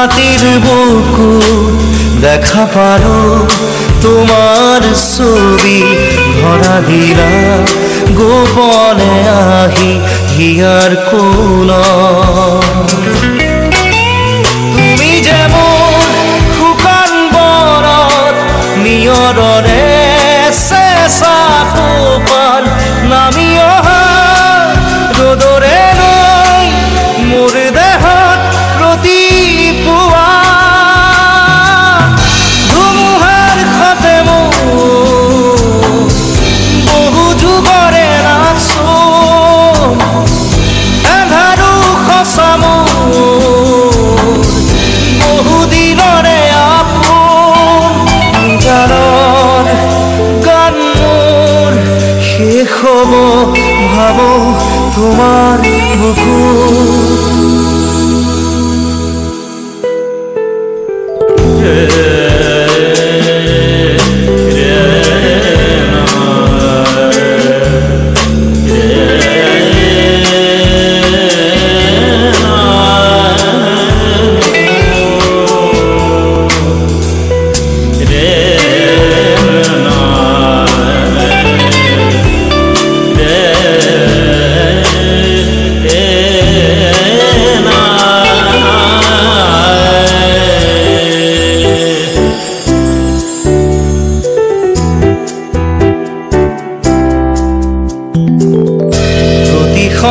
ৰাতেৰ বুকু দেখা পাৰো তোমাৰ ছবি। ধৰা দিলা গোপনে আহি হিয়াৰ কোন তুমি যেমন শুকান বৰত নিয়ৰৰে চেঁচা সোপান নামি অহা ৰ'দৰে ভাবো তোমাৰ বুকুত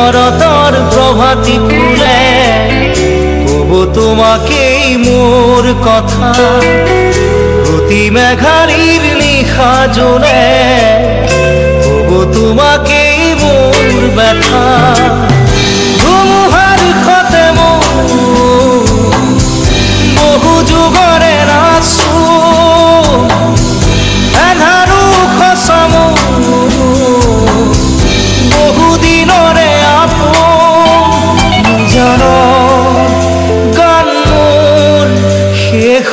শৰতৰ প্ৰভাতী ফুলে কব তোমাকেই মোৰ কথা। প্ৰতি মেঘাৰীৰ নিশা জোনে কব তোমাকেই মোৰ ব্যথা।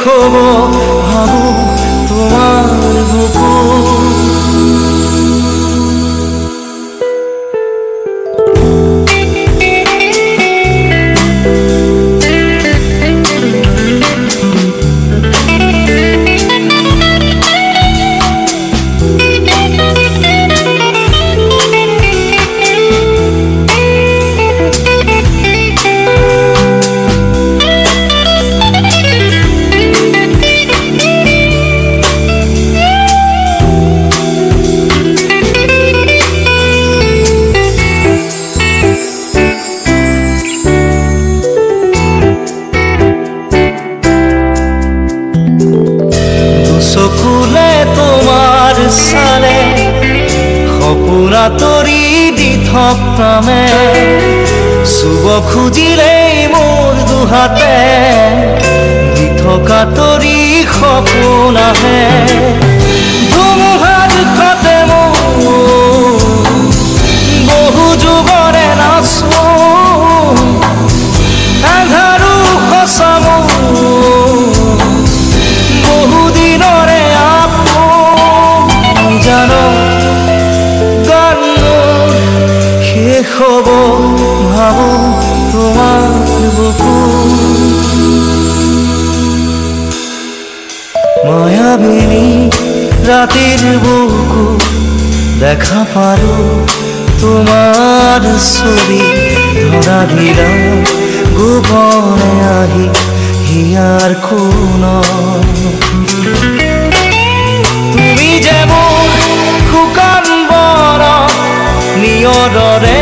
como সপোনা তৰি দি থকামে চুব খুজিলেই মোৰ দুহাতে দি থকা তৰি সপোন আহে হ'ব, ভাবো তোমাৰ বুকুত মায়াবিনী, রাতের বুকু, দেখা পারো তোমার ছবি। ধরা দিলাম গোপনে আহি হিয়ার কোন তুমি যেমন শুকান বৰ নিয়ৰৰে